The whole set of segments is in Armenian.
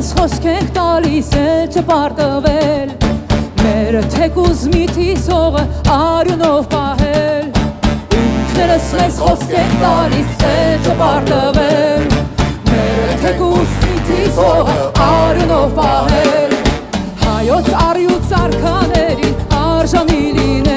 խոսք ենք տալիս է չպարտվել Մեր թեկուզ միտիսողը արյունով պահել Ինքներս մեզ խոսք ենք տալիս է չպարտվել Մեր թեկուզ միտիսողը արյունով պահել Հայոց արյուց արքաներին արժանի լինել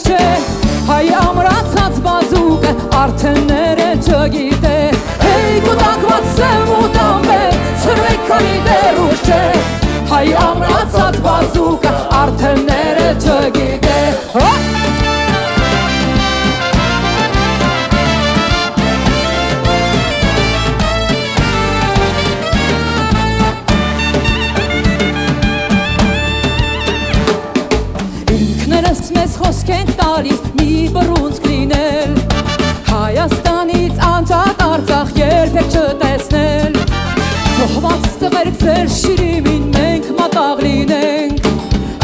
ուշ չէ Հայ ամրացած բազուկը արդեն ները չգիտե Հեյ կուտակված սև մուտամբեր ծրվեք քանի դեռ ուշ չէ Հայ ամրացած բազուկը արդեն ները չգիտե Հոպ Ինքներս մեզ խոսք ենք տալիս մի բռունցք լինել Հայաստանից անջատ Արցախ երբեք չտեսնել Զոհված տղերք ձեր շիրիմին մենք մատաղ լինենք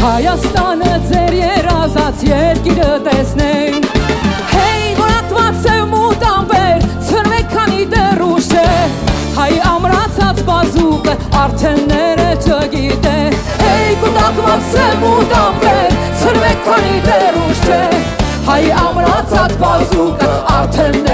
Հայաստանը ձեր երազած երկիրը տեսնենք Հեյ որատված է մութ ամբեր ծրվեք քանի դեռ ուշ չէ Հայ ամրացած բազուկը արդեն ները չգիտե Հեյ կուտակված է մութ ամրացած բազուկը արդեն ները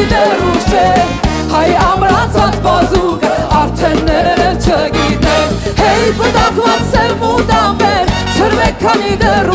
ծրվեք քանի դեռ ուշ չէ Հայ ամրացած բազուկը արդեն ները չգիտե Հեյ կուտակված սև մութ ամբեր ծրվեք քանի դեռ